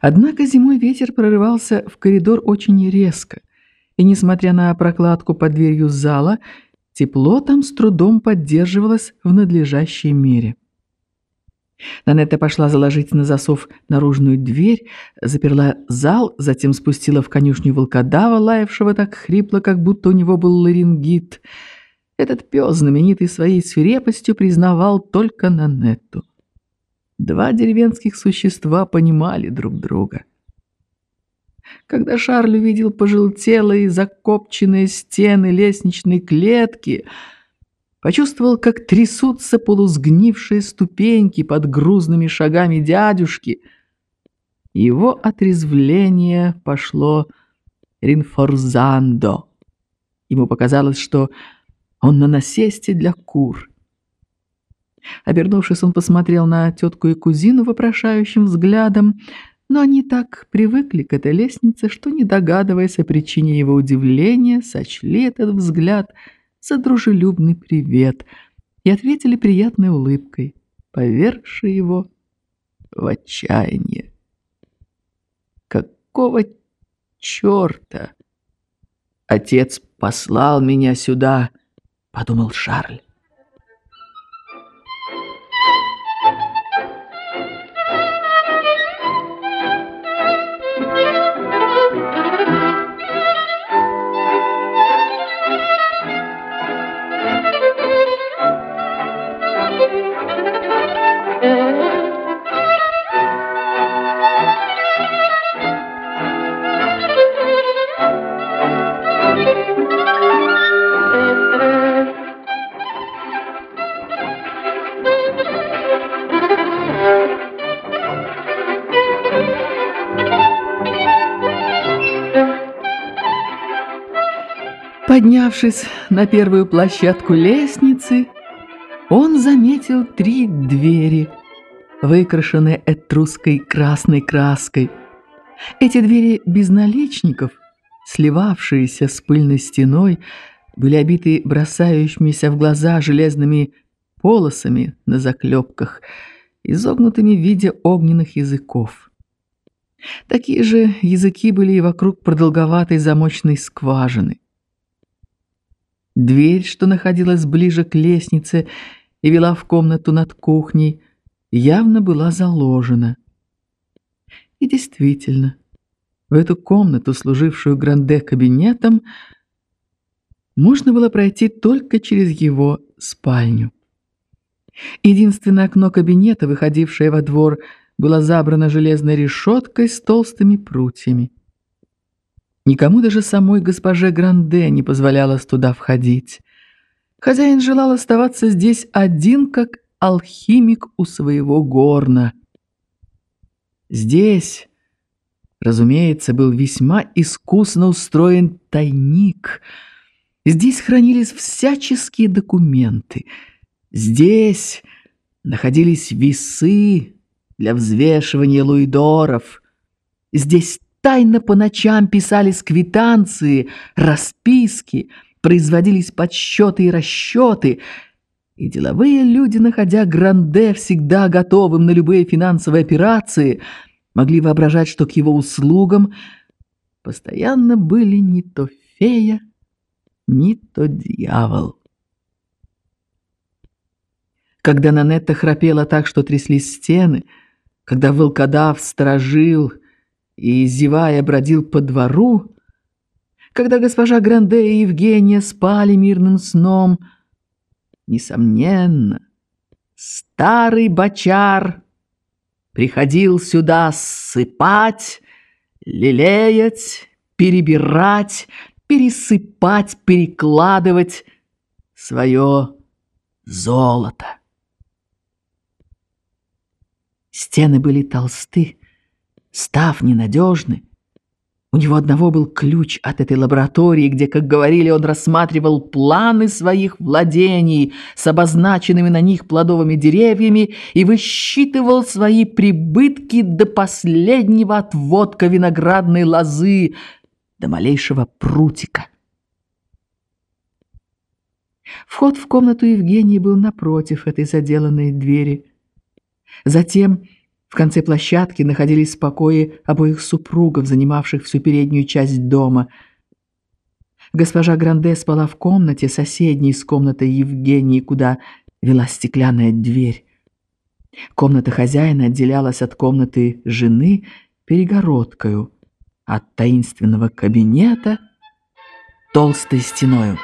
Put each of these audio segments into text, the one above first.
Однако зимой ветер прорывался в коридор очень резко, и, несмотря на прокладку под дверью зала, тепло там с трудом поддерживалось в надлежащей мере. Нанетта пошла заложить на засов наружную дверь, заперла зал, затем спустила в конюшню волкодава, лаявшего так хрипло, как будто у него был ларингит. Этот пес, знаменитый своей свирепостью, признавал только Нанетту. Два деревенских существа понимали друг друга. Когда Шарль увидел пожелтелые закопченные стены лестничной клетки — почувствовал, как трясутся полусгнившие ступеньки под грузными шагами дядюшки. Его отрезвление пошло ринфорзандо. Ему показалось, что он на насесте для кур. Обернувшись, он посмотрел на тетку и кузину вопрошающим взглядом, но они так привыкли к этой лестнице, что, не догадываясь о причине его удивления, сочли этот взгляд – за дружелюбный привет и ответили приятной улыбкой, повергшей его в отчаяние. «Какого черта? Отец послал меня сюда», — подумал Шарль. Поднявшись на первую площадку лестницы, он заметил три двери, выкрашенные этрусской красной краской. Эти двери без наличников, сливавшиеся с пыльной стеной, были обиты бросающимися в глаза железными полосами на заклепках, изогнутыми в виде огненных языков. Такие же языки были и вокруг продолговатой замочной скважины. Дверь, что находилась ближе к лестнице и вела в комнату над кухней, явно была заложена. И действительно, в эту комнату, служившую Гранде кабинетом, можно было пройти только через его спальню. Единственное окно кабинета, выходившее во двор, было забрано железной решеткой с толстыми прутьями. Никому даже самой госпоже Гранде не позволялось туда входить. Хозяин желал оставаться здесь один, как алхимик у своего горна. Здесь, разумеется, был весьма искусно устроен тайник. Здесь хранились всяческие документы. Здесь находились весы для взвешивания луидоров. Здесь Тайно по ночам писались квитанции, расписки, производились подсчеты и расчеты, и деловые люди, находя Гранде всегда готовым на любые финансовые операции, могли воображать, что к его услугам постоянно были не то фея, не то дьявол. Когда Нанетта храпела так, что тряслись стены, когда волкодав сторожил — и, зевая, бродил по двору, когда госпожа Гранде и Евгения спали мирным сном, несомненно, старый бочар приходил сюда ссыпать, лелеять, перебирать, пересыпать, перекладывать свое золото. Стены были толсты, Став ненадежны. У него одного был ключ от этой лаборатории, где, как говорили, он рассматривал планы своих владений с обозначенными на них плодовыми деревьями и высчитывал свои прибытки до последнего отводка виноградной лозы, до малейшего прутика. Вход в комнату Евгении был напротив этой заделанной двери. Затем В конце площадки находились покои обоих супругов, занимавших всю переднюю часть дома. Госпожа Гранде спала в комнате, соседней с комнатой Евгении, куда вела стеклянная дверь. Комната хозяина отделялась от комнаты жены перегородкою, от таинственного кабинета толстой стеною.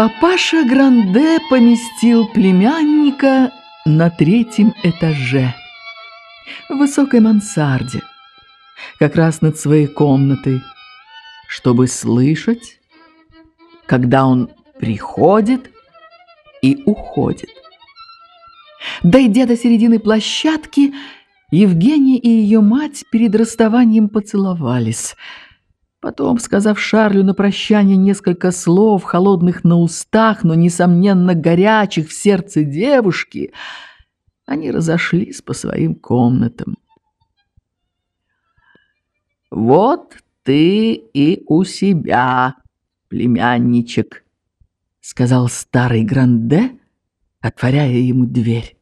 Папаша Гранде поместил племянника на третьем этаже, в высокой мансарде, как раз над своей комнатой, чтобы слышать, когда он приходит и уходит. Дойдя до середины площадки, Евгения и ее мать перед расставанием поцеловались – Потом, сказав Шарлю на прощание несколько слов, холодных на устах, но, несомненно, горячих в сердце девушки, они разошлись по своим комнатам. «Вот ты и у себя, племянничек», — сказал старый Гранде, отворяя ему дверь.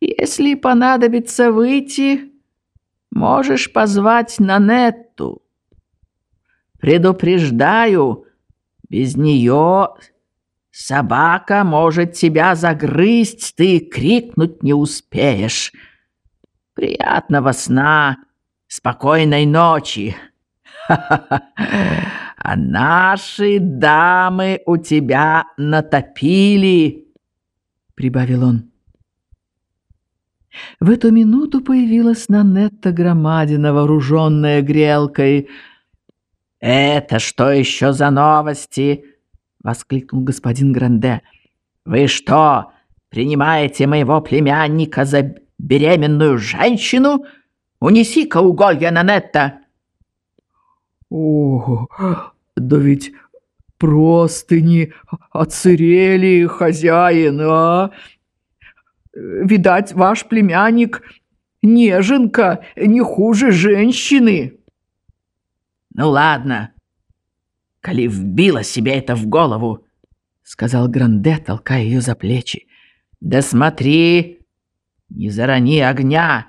«Если понадобится выйти...» Можешь позвать Нанетту. Предупреждаю, без нее собака может тебя загрызть, ты крикнуть не успеешь. Приятного сна, спокойной ночи. А наши дамы у тебя натопили, прибавил он. В эту минуту появилась Нанетта Громадина, вооруженная грелкой. «Это что еще за новости?» — воскликнул господин Гранде. «Вы что, принимаете моего племянника за беременную женщину? Унеси-ка уголья, Нанетта!» «О, да ведь простыни оцерели, хозяин, а!» Видать, ваш племянник неженка, не хуже женщины. Ну ладно, коли вбила себе это в голову, сказал Гранде, толкая ее за плечи. Да смотри, не зарони огня.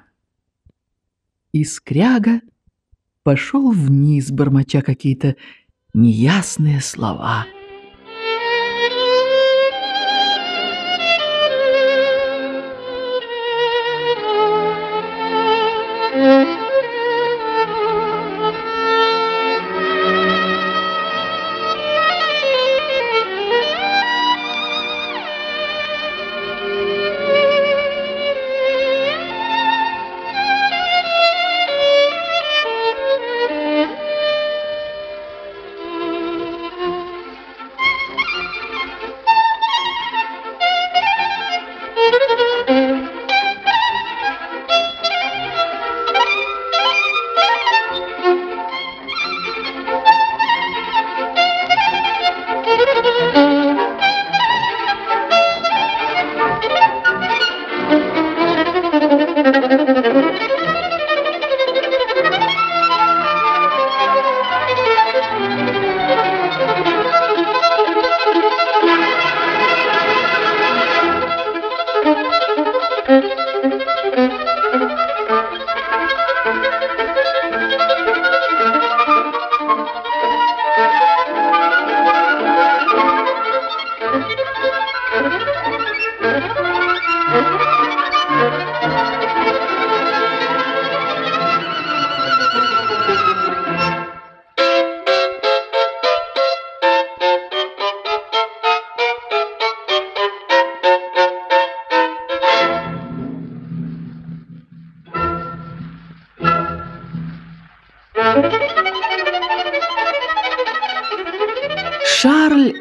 И скряга пошел вниз, бормоча какие-то неясные слова.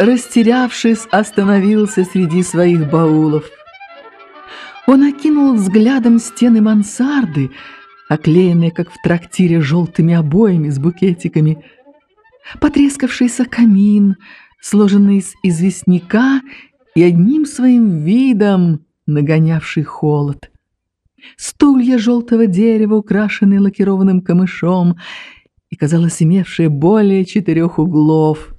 Растерявшись, остановился среди своих баулов. Он окинул взглядом стены мансарды, оклеенные, как в трактире, желтыми обоями с букетиками, потрескавшийся камин, сложенный из известняка и одним своим видом нагонявший холод. Стулья желтого дерева, украшенные лакированным камышом, и, казалось, имевшие более четырех углов.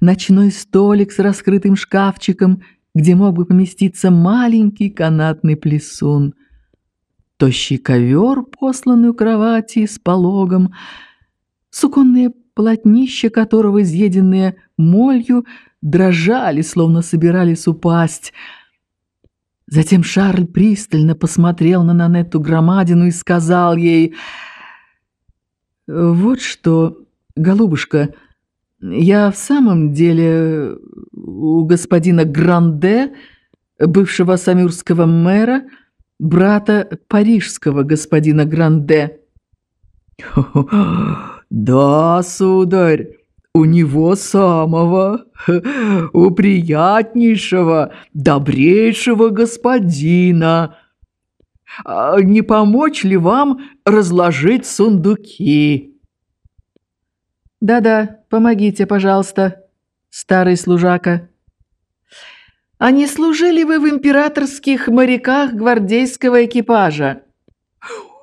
Ночной столик с раскрытым шкафчиком, где мог бы поместиться маленький канатный плесун. Тощий ковер, посланный у кровати с пологом, суконные полотнища которого, изъеденные молью, дрожали, словно собирались упасть. Затем Шарль пристально посмотрел на Нанетту Громадину и сказал ей, «Вот что, голубушка, я в самом деле у господина Гранде, бывшего самюрского мэра, брата парижского господина Гранде». «Да, сударь, у него самого, у приятнейшего, добрейшего господина. А не помочь ли вам разложить сундуки?» «Да-да, помогите, пожалуйста, старый служака». «А не служили вы в императорских моряках гвардейского экипажа?»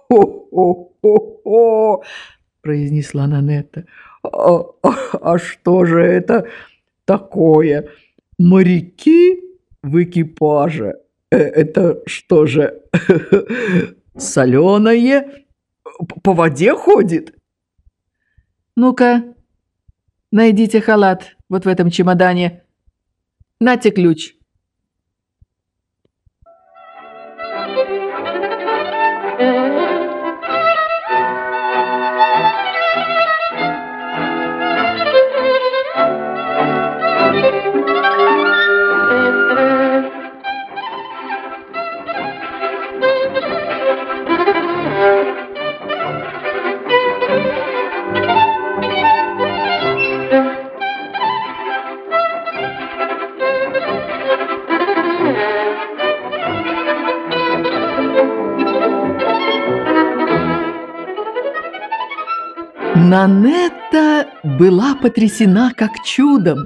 «О-о-о-о!» произнесла Нанетта. А, а, а что же это такое? Моряки в экипаже? Э, это что же, соленое? По воде ходит? Ну-ка, найдите халат вот в этом чемодане. Нате ключ. Потрясена как чудом,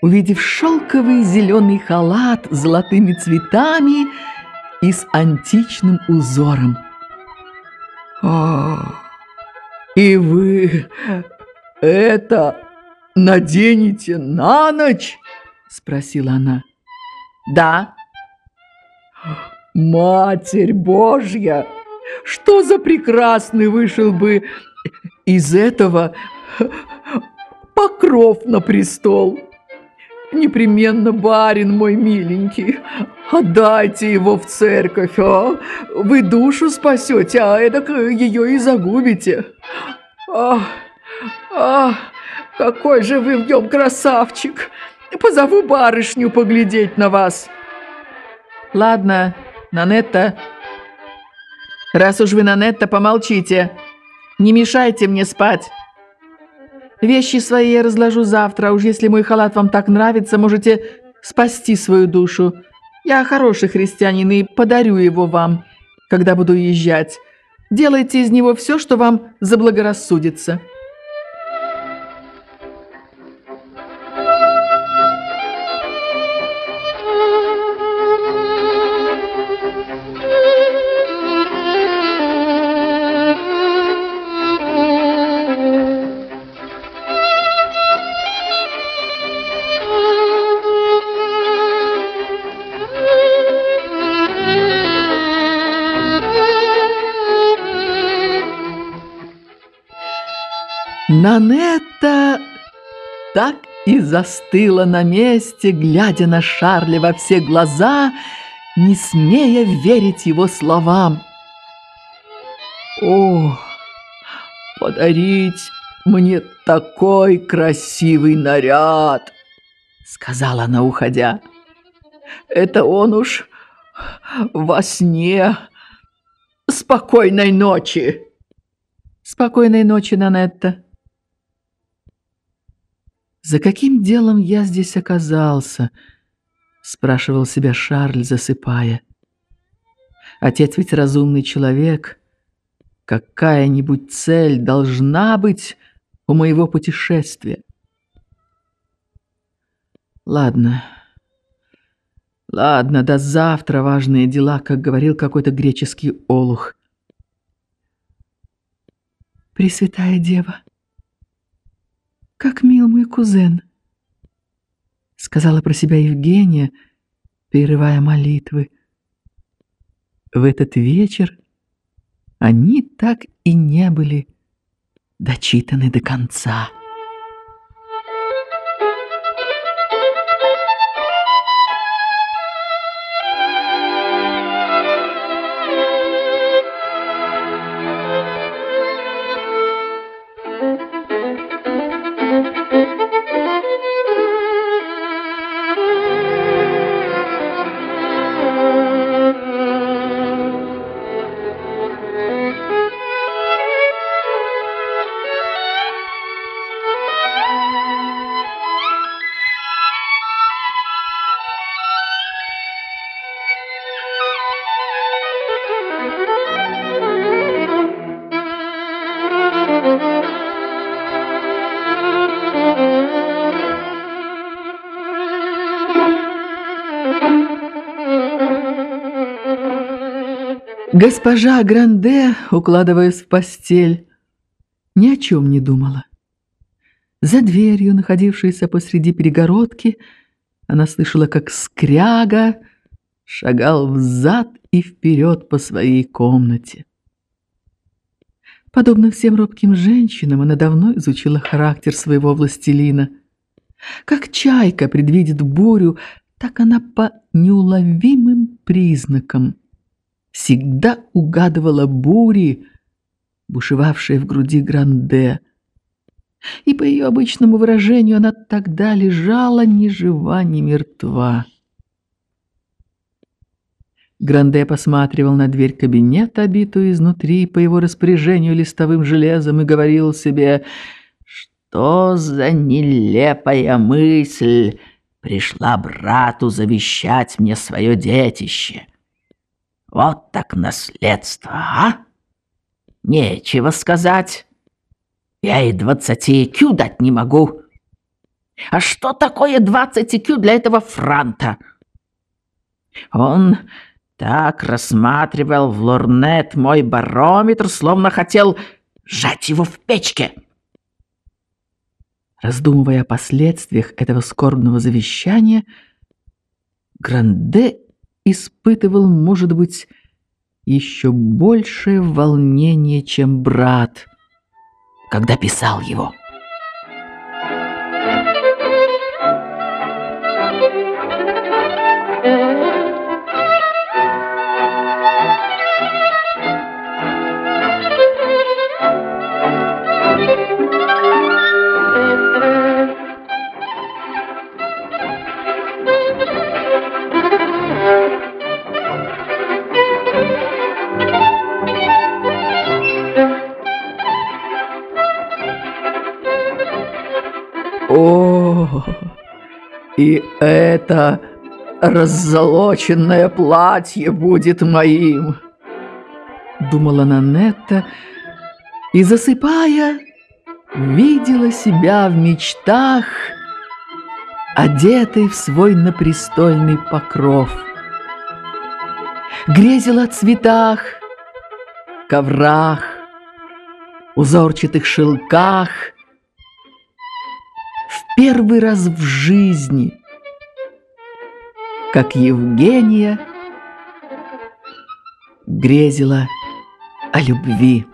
увидев шелковый зеленый халат с золотыми цветами и с античным узором. «А, и вы это наденете на ночь?» – спросила она. «Да». «Матерь Божья! Что за прекрасный вышел бы из этого покров на престол. Непременно барин мой миленький, отдайте его в церковь, а? Вы душу спасете, а эдак ее и загубите. Ах, ах, какой же вы в нем красавчик! Позову барышню поглядеть на вас. Ладно, Нанетта, раз уж вы Нанетта, помолчите. Не мешайте мне спать. Вещи свои я разложу завтра, уж если мой халат вам так нравится, можете спасти свою душу. Я хороший христианин и подарю его вам, когда буду уезжать. Делайте из него все, что вам заблагорассудится». Нанетта так и застыла на месте, глядя на Шарля во все глаза, не смея верить его словам. «О, подарить мне такой красивый наряд!» — сказала она, уходя. «Это он уж во сне. Спокойной ночи!» «Спокойной ночи, Нанетта!» «За каким делом я здесь оказался?» — спрашивал себя Шарль, засыпая. «Отец ведь разумный человек. Какая-нибудь цель должна быть у моего путешествия. Ладно, ладно, до завтра важные дела, как говорил какой-то греческий олух. Пресвятая Дева, как мил мой кузен, сказала про себя Евгения, прерывая молитвы. В этот вечер они так и не были дочитаны до конца. Госпожа Гранде, укладываясь в постель, ни о чем не думала. За дверью, находившейся посреди перегородки, она слышала, как скряга шагал взад и вперед по своей комнате. Подобно всем робким женщинам, она давно изучила характер своего властелина. Как чайка предвидит бурю, так она по неуловимым признакам всегда угадывала бури, бушевавшие в груди Гранде. И по ее обычному выражению она тогда лежала ни жива, ни мертва. Гранде посматривал на дверь кабинета, обитую изнутри по его распоряжению листовым железом, и говорил себе, что за нелепая мысль пришла брату завещать мне свое детище. Вот так наследство, а? Нечего сказать. Я и двадцати кю дать не могу. А что такое двадцать кю для этого франта? Он так рассматривал в лорнет мой барометр, словно хотел сжать его в печке. Раздумывая о последствиях этого скорбного завещания, Гранде испытывал, может быть, еще большее волнение, чем брат, когда писал его. И это раззолоченное платье будет моим, думала Нанетта, и, засыпая, видела себя в мечтах, одетой в свой напрестольный покров. Грезила о цветах, коврах, узорчатых шелках — первый раз в жизни, как Евгения грезила о любви.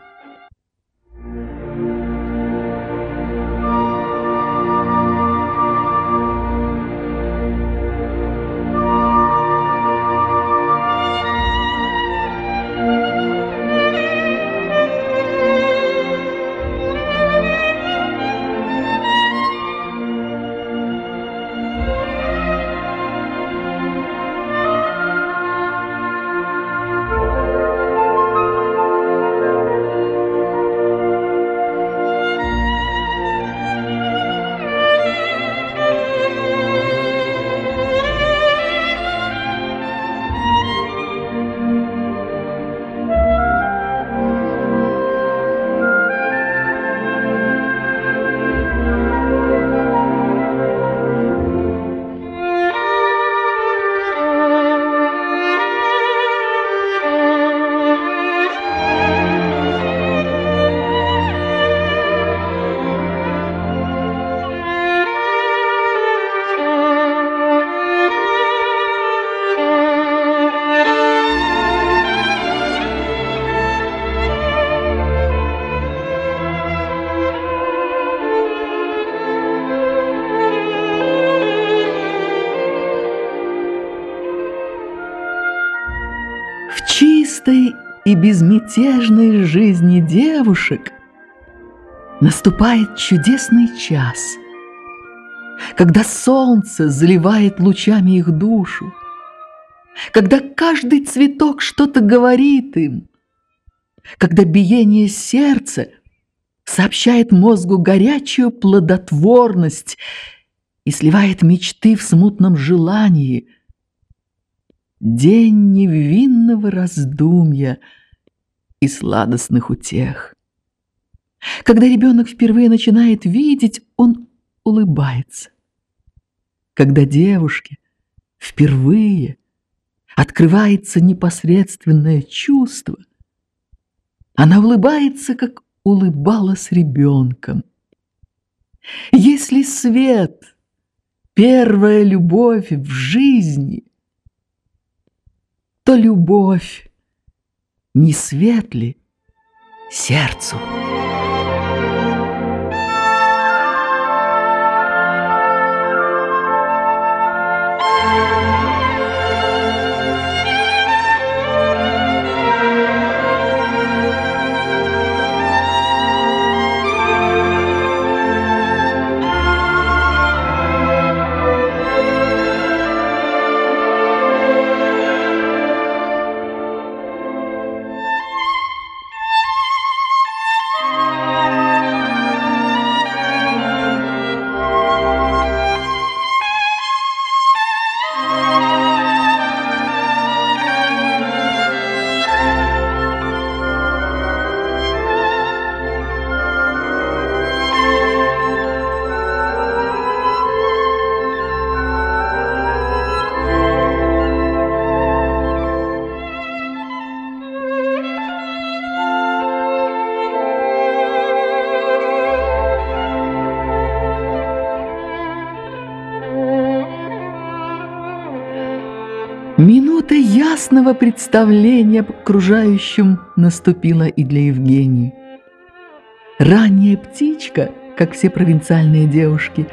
И безмятежной жизни девушек наступает чудесный час, когда солнце заливает лучами их душу, когда каждый цветок что-то говорит им, когда биение сердца сообщает мозгу горячую плодотворность и сливает мечты в смутном желании. День невинного раздумья и сладостных утех. Когда ребенок впервые начинает видеть, он улыбается. Когда девушке впервые открывается непосредственное чувство, она улыбается, как улыбалась ребенком. Если свет — первая любовь в жизни, то любовь не светли сердцу. Минута ясного представления об окружающем наступила и для Евгении. Ранняя птичка, как все провинциальные девушки,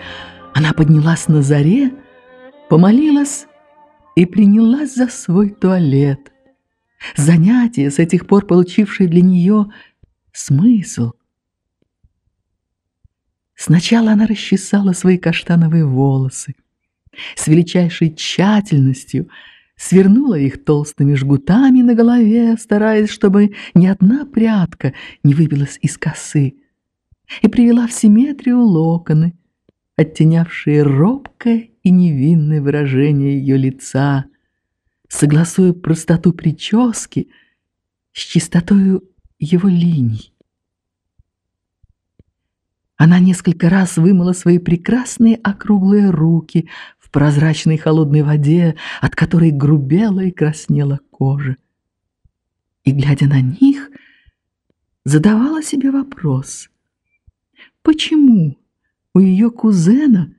она поднялась на заре, помолилась и принялась за свой туалет. Занятие, с этих пор получившее для нее смысл. Сначала она расчесала свои каштановые волосы. С величайшей тщательностью – свернула их толстыми жгутами на голове, стараясь, чтобы ни одна прядка не выбилась из косы, и привела в симметрию локоны, оттенявшие робкое и невинное выражение ее лица, согласуя простоту прически с чистотою его линий. Она несколько раз вымыла свои прекрасные округлые руки в прозрачной холодной воде, от которой грубела и краснела кожа. И, глядя на них, задавала себе вопрос, почему у ее кузена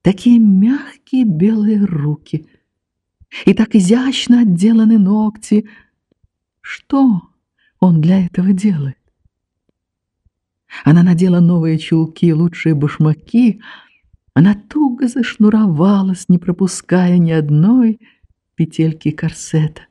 такие мягкие белые руки и так изящно отделаны ногти? Что он для этого делает? Она надела новые чулки, лучшие башмаки — она туго зашнуровалась, не пропуская ни одной петельки корсета.